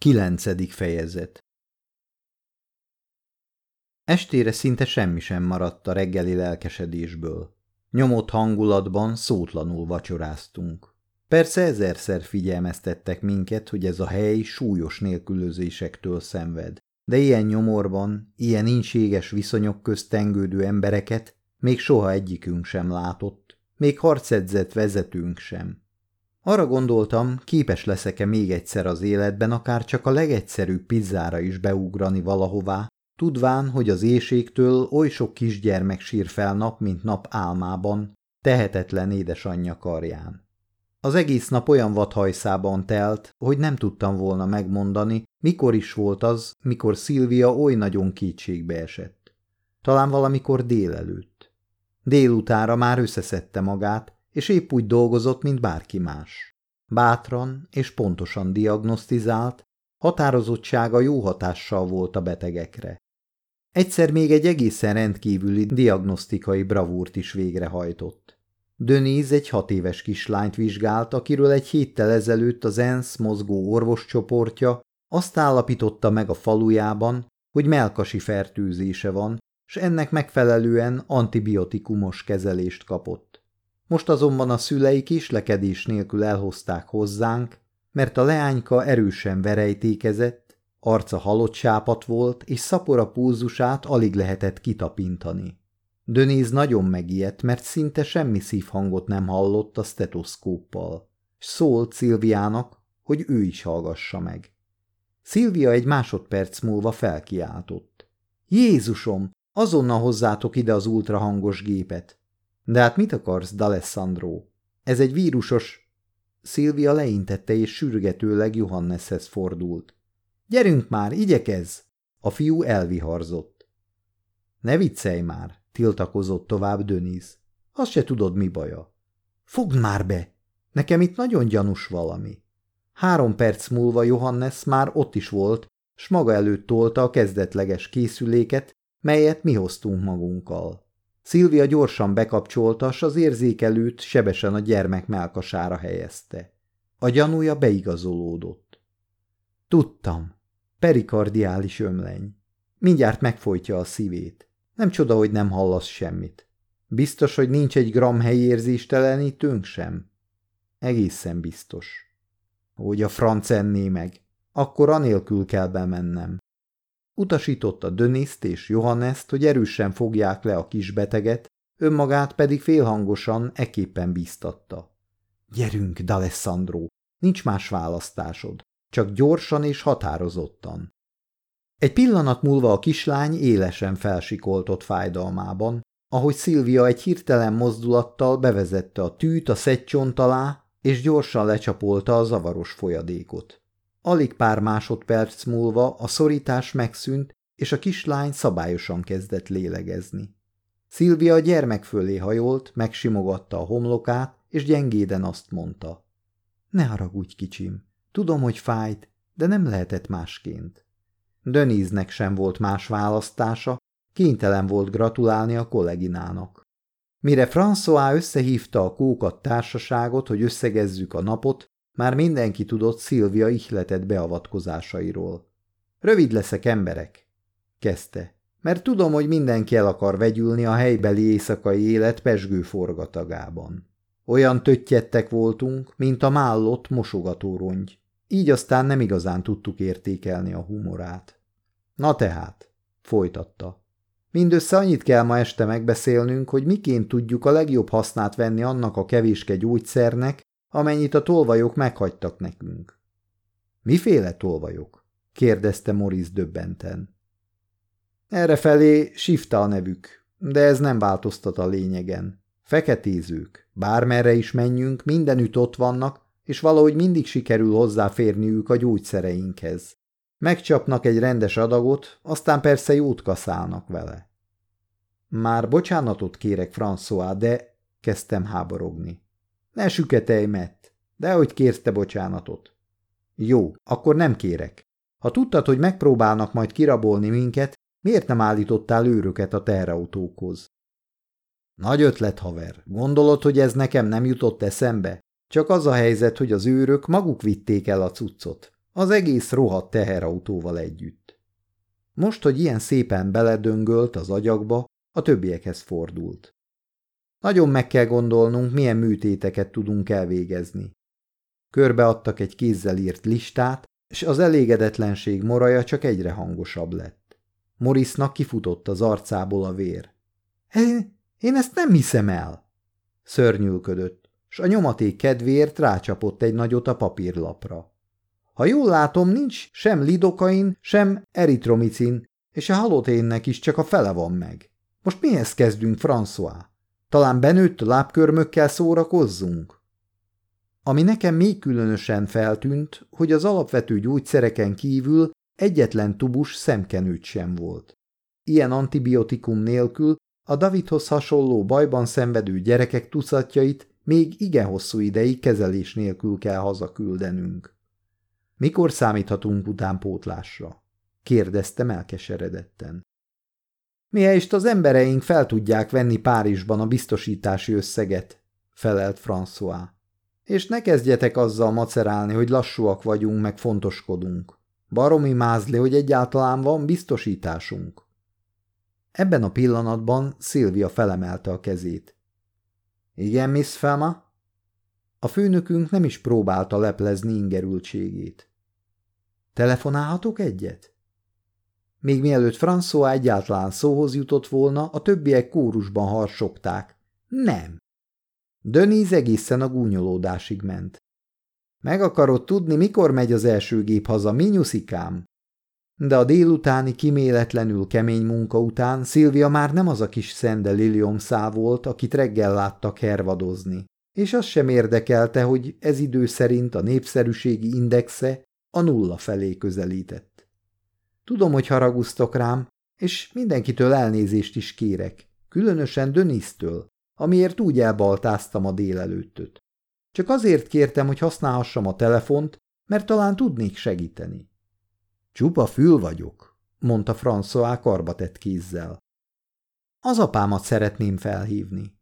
Kilencedik fejezet Estére szinte semmi sem maradt a reggeli lelkesedésből. Nyomott hangulatban szótlanul vacsoráztunk. Persze ezerszer figyelmeztettek minket, hogy ez a hely súlyos nélkülözésektől szenved, de ilyen nyomorban, ilyen incséges viszonyok közt tengődő embereket még soha egyikünk sem látott, még harcedzett vezetőnk sem. Arra gondoltam, képes leszek-e még egyszer az életben akár csak a legegyszerűbb pizzára is beugrani valahová, tudván, hogy az éjségtől oly sok kisgyermek sír fel nap, mint nap álmában, tehetetlen édesanyja karján. Az egész nap olyan vadhajszában telt, hogy nem tudtam volna megmondani, mikor is volt az, mikor Szilvia oly nagyon kétségbe esett. Talán valamikor délelőtt. Délutára már összeszedte magát, és épp úgy dolgozott, mint bárki más. Bátran és pontosan diagnosztizált, határozottsága jó hatással volt a betegekre. Egyszer még egy egészen rendkívüli diagnosztikai bravúrt is végrehajtott. Döníz egy hat éves kislányt vizsgált, akiről egy héttel ezelőtt az ENSZ mozgó orvoscsoportja azt állapította meg a falujában, hogy melkasi fertőzése van, s ennek megfelelően antibiotikumos kezelést kapott. Most azonban a szülei kislekedés nélkül elhozták hozzánk, mert a leányka erősen verejtékezett, arca halott sápat volt, és szapora púzusát alig lehetett kitapintani. Dönéz nagyon megijedt, mert szinte semmi szívhangot nem hallott a stetoszkóppal, szólt Szilviának, hogy ő is hallgassa meg. Szilvia egy másodperc múlva felkiáltott. Jézusom, azonnal hozzátok ide az ultrahangos gépet. De hát mit akarsz, D'Alessandro? Ez egy vírusos... Szilvia leintette és sürgetőleg Johanneshez fordult. Gyerünk már, igyekez! A fiú elviharzott. Ne viccelj már, tiltakozott tovább Döniz. Azt se tudod, mi baja. Fogd már be! Nekem itt nagyon gyanús valami. Három perc múlva Johannes már ott is volt, s maga előtt tolta a kezdetleges készüléket, melyet mi hoztunk magunkkal. Szilvia gyorsan bekapcsolta, s az érzékelőt sebesen a gyermek melkasára helyezte. A gyanúja beigazolódott. Tudtam. Perikardiális ömleny. Mindjárt megfojtja a szívét. Nem csoda, hogy nem hallasz semmit. Biztos, hogy nincs egy gram helyérzéstelenítőnk sem? Egészen biztos. Hogy a franc enné meg. Akkor anélkül kell bemennem. Utasította Döniszt és Johanneszt, hogy erősen fogják le a kisbeteget, önmagát pedig félhangosan eképpen bíztatta. Gyerünk, D'Alessandro, nincs más választásod, csak gyorsan és határozottan. Egy pillanat múlva a kislány élesen felsikoltott fájdalmában, ahogy Szilvia egy hirtelen mozdulattal bevezette a tűt a szedcsont alá, és gyorsan lecsapolta a zavaros folyadékot. Alig pár másodperc múlva a szorítás megszűnt, és a kislány szabályosan kezdett lélegezni. Szilvia a gyermek fölé hajolt, megsimogatta a homlokát, és gyengéden azt mondta. Ne haragudj, kicsim, tudom, hogy fájt, de nem lehetett másként. Döníznek sem volt más választása, kénytelen volt gratulálni a kolleginának. Mire François összehívta a kókat társaságot, hogy összegezzük a napot, már mindenki tudott Szilvia ihletett beavatkozásairól. Rövid leszek, emberek, kezdte, mert tudom, hogy mindenki el akar vegyülni a helybeli éjszakai élet pesgő forgatagában. Olyan töttyettek voltunk, mint a mállott mosogatórongy, így aztán nem igazán tudtuk értékelni a humorát. Na tehát, folytatta. Mindössze annyit kell ma este megbeszélnünk, hogy miként tudjuk a legjobb hasznát venni annak a kevéske gyógyszernek, amennyit a tolvajok meghagytak nekünk. Miféle tolvajok? kérdezte Morris döbbenten. Errefelé Sifta a nevük, de ez nem változtat a lényegen. Feketézők, bármerre is menjünk, mindenütt ott vannak, és valahogy mindig sikerül hozzáférniük a gyógyszereinkhez. Megcsapnak egy rendes adagot, aztán persze jót kaszálnak vele. Már bocsánatot kérek, François, de kezdtem háborogni. Ne süketelj, Matt, de hogy kérsz te bocsánatot? Jó, akkor nem kérek. Ha tudtad, hogy megpróbálnak majd kirabolni minket, miért nem állítottál őröket a teherautókhoz? Nagy ötlet, haver. Gondolod, hogy ez nekem nem jutott eszembe? Csak az a helyzet, hogy az őrök maguk vitték el a cuccot. Az egész rohadt teherautóval együtt. Most, hogy ilyen szépen beledöngölt az agyakba, a többiekhez fordult. Nagyon meg kell gondolnunk, milyen műtéteket tudunk elvégezni. Körbeadtak egy kézzel írt listát, és az elégedetlenség moraja csak egyre hangosabb lett. Morrisnak kifutott az arcából a vér. Én, én ezt nem hiszem el! Szörnyülködött, s a nyomaték kedvéért rácsapott egy nagyot a papírlapra. Ha jól látom, nincs sem lidokain, sem eritromicin, és a haloténnek is csak a fele van meg. Most mihez kezdünk, François? Talán benőtt lábkörmökkel szórakozzunk? Ami nekem még különösen feltűnt, hogy az alapvető gyógyszereken kívül egyetlen tubus szemkenőt sem volt. Ilyen antibiotikum nélkül a Davidhoz hasonló bajban szenvedő gyerekek tucatjait még igen hosszú ideig kezelés nélkül kell hazaküldenünk. Mikor számíthatunk utánpótlásra? kérdeztem elkeseredetten. Mihelyest az embereink fel tudják venni Párizsban a biztosítási összeget, felelt François. És ne kezdjetek azzal macerálni, hogy lassúak vagyunk, meg fontoskodunk. Baromi mázli, hogy egyáltalán van biztosításunk. Ebben a pillanatban Szilvia felemelte a kezét. Igen, Miss Fema? A főnökünk nem is próbálta leplezni ingerültségét. Telefonálhatok egyet? Még mielőtt François egyáltalán szóhoz jutott volna, a többiek kórusban harsogták. Nem. Döníz egészen a gúnyolódásig ment. Meg akarod tudni, mikor megy az első gép haza, minyuszikám? De a délutáni kiméletlenül kemény munka után Szilvia már nem az a kis szende Lilium szá volt, akit reggel láttak hervadozni, és az sem érdekelte, hogy ez idő szerint a népszerűségi indexe a nulla felé közelített. Tudom, hogy haragusztok rám, és mindenkitől elnézést is kérek, különösen Dönisztől, amiért úgy elbaltáztam a délelőttöt. Csak azért kértem, hogy használhassam a telefont, mert talán tudnék segíteni. Csupa fül vagyok, mondta François karbatett kézzel. Az apámat szeretném felhívni.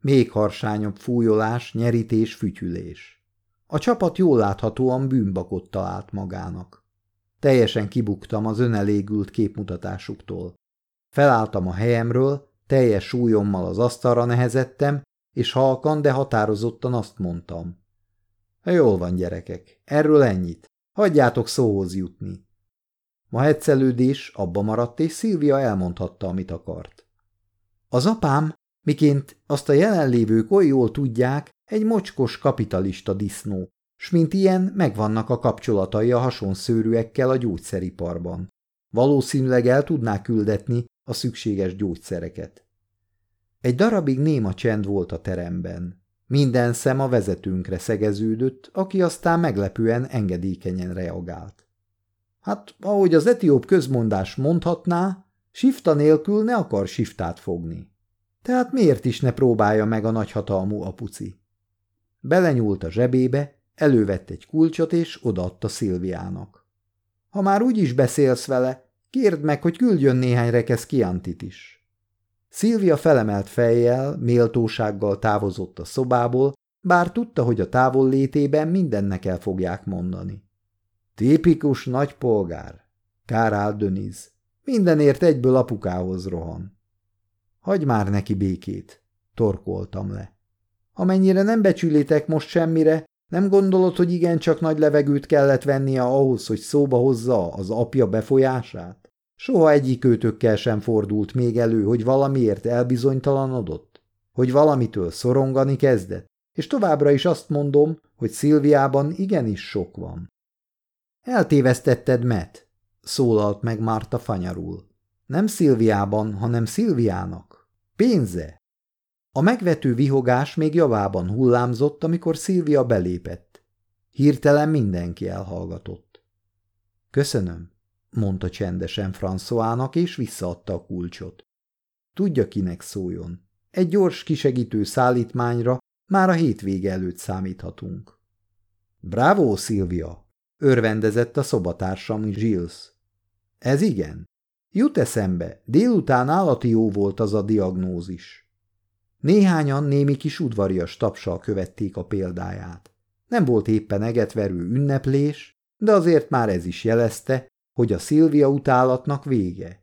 Még harsányabb fújolás, nyerítés, fütyülés. A csapat jól láthatóan bűnbakot talált magának. Teljesen kibuktam az önelégült képmutatásuktól. Felálltam a helyemről, teljes súlyommal az asztalra nehezettem, és halkan, de határozottan azt mondtam. Jól van, gyerekek, erről ennyit. Hagyjátok szóhoz jutni. Ma hetszelődés abba maradt, és Szilvia elmondhatta, amit akart. Az apám, miként azt a jelenlévők oly jól tudják, egy mocskos kapitalista disznó, s mint ilyen megvannak a kapcsolatai a hasonszőrűekkel a gyógyszeriparban. Valószínűleg el tudná küldetni a szükséges gyógyszereket. Egy darabig néma csend volt a teremben. Minden szem a vezetőnkre szegeződött, aki aztán meglepően engedékenyen reagált. Hát, ahogy az etióp közmondás mondhatná, sifta nélkül ne akar siftát fogni. Tehát miért is ne próbálja meg a nagyhatalmú apuci? Belenyúlt a zsebébe, elővett egy kulcsot és odaadta Szilviának. Ha már úgy is beszélsz vele, kérd meg, hogy küldjön néhány rekesz kiantit is. Szilvia felemelt fejjel, méltósággal távozott a szobából, bár tudta, hogy a távol létében mindennek el fogják mondani. Tipikus nagypolgár, Kárál Döniz. Mindenért egyből apukához rohan. Hagy már neki békét, torkoltam le. Amennyire nem becsülitek most semmire, nem gondolod, hogy igencsak nagy levegőt kellett vennie ahhoz, hogy szóba hozza az apja befolyását? Soha egyik őtökkel sem fordult még elő, hogy valamiért elbizonytalanodott? Hogy valamitől szorongani kezdett? És továbbra is azt mondom, hogy Szilviában igenis sok van. Eltévesztetted, Met, szólalt meg Márta fanyarul. Nem Szilviában, hanem Szilviának. Pénze! A megvető vihogás még javában hullámzott, amikor Szilvia belépett. Hirtelen mindenki elhallgatott. Köszönöm, mondta csendesen Françoának, és visszaadta a kulcsot. Tudja, kinek szóljon. Egy gyors kisegítő szállítmányra már a hétvége előtt számíthatunk. Bravo, Szilvia! Örvendezett a szobatársam Gilles. Ez igen. Jut eszembe, délután állati jó volt az a diagnózis. Néhányan némi kis udvarias tapsal követték a példáját. Nem volt éppen egetverő ünneplés, de azért már ez is jelezte, hogy a Szilvia utálatnak vége.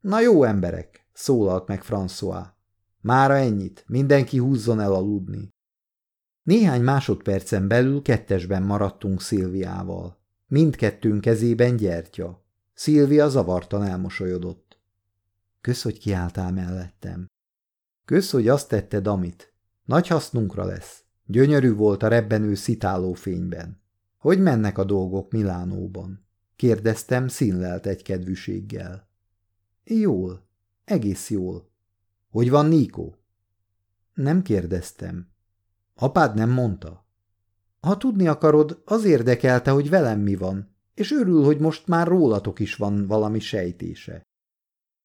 Na jó emberek, szólalt meg François. Mára ennyit, mindenki húzzon el aludni. Néhány másodpercen belül kettesben maradtunk Szilviával. Mindkettőnk kezében gyertya. Szilvia zavartan elmosolyodott. Kösz, hogy kiálltál mellettem. Kösz, hogy azt tetted, amit. Nagy hasznunkra lesz. Gyönyörű volt a rebbenő szitáló fényben. Hogy mennek a dolgok Milánóban? Kérdeztem színlelt egy kedvűséggel. Jól, egész jól. Hogy van Níkó? Nem kérdeztem. Apád nem mondta? Ha tudni akarod, az érdekelte, hogy velem mi van, és örül, hogy most már rólatok is van valami sejtése.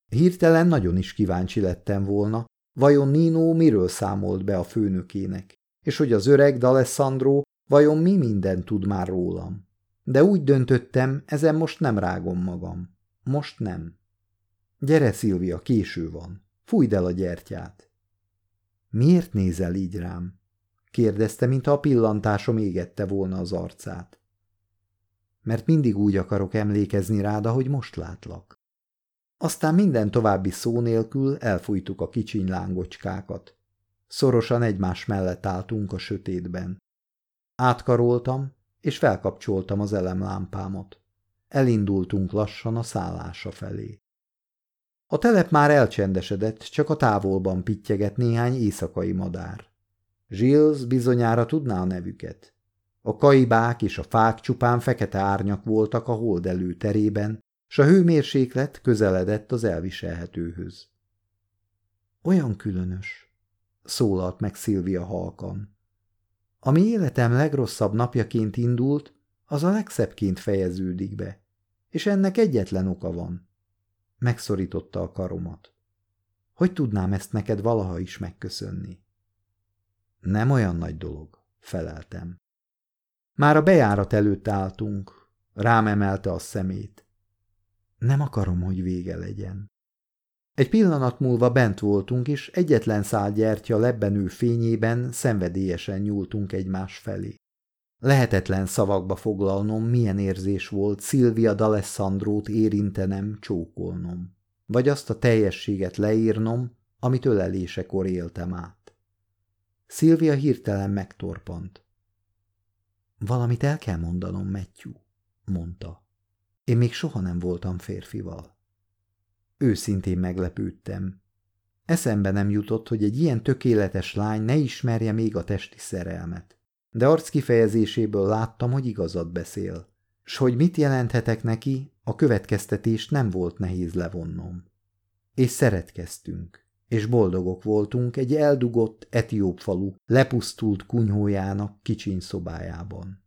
Hirtelen nagyon is kíváncsi lettem volna, vajon Nino miről számolt be a főnökének, és hogy az öreg D'Alessandro vajon mi minden tud már rólam. De úgy döntöttem, ezen most nem rágom magam. Most nem. Gyere, Szilvia, késő van. Fújd el a gyertyát. Miért nézel így rám? kérdezte, mintha a pillantásom égette volna az arcát. Mert mindig úgy akarok emlékezni rád, ahogy most látlak. Aztán minden további szó nélkül elfújtuk a kicsiny lángocskákat. Szorosan egymás mellett álltunk a sötétben. Átkaroltam, és felkapcsoltam az elemlámpámat. Elindultunk lassan a szállása felé. A telep már elcsendesedett, csak a távolban pittyeget néhány éjszakai madár. Gilles bizonyára tudná a nevüket. A kaibák és a fák csupán fekete árnyak voltak a hold előterében, s a hőmérséklet közeledett az elviselhetőhöz. Olyan különös, szólalt meg Szilvia halkan. Ami életem legrosszabb napjaként indult, az a legszebbként fejeződik be, és ennek egyetlen oka van. Megszorította a karomat. Hogy tudnám ezt neked valaha is megköszönni? Nem olyan nagy dolog, feleltem. Már a bejárat előtt álltunk, rám emelte a szemét. Nem akarom, hogy vége legyen. Egy pillanat múlva bent voltunk, és egyetlen szál gyertya lebbenő fényében szenvedélyesen nyúltunk egymás felé. Lehetetlen szavakba foglalnom, milyen érzés volt Szilvia D'Alessandrót érintenem, csókolnom, vagy azt a teljességet leírnom, amit ölelésekor éltem át. Szilvia hirtelen megtorpant. Valamit el kell mondanom, Matthew, mondta. Én még soha nem voltam férfival. Őszintén meglepődtem. Eszembe nem jutott, hogy egy ilyen tökéletes lány ne ismerje még a testi szerelmet. De arc kifejezéséből láttam, hogy igazat beszél, s hogy mit jelenthetek neki, a következtetést nem volt nehéz levonnom. És szeretkeztünk, és boldogok voltunk egy eldugott etióp falu lepusztult kunyhójának kicsiny szobájában.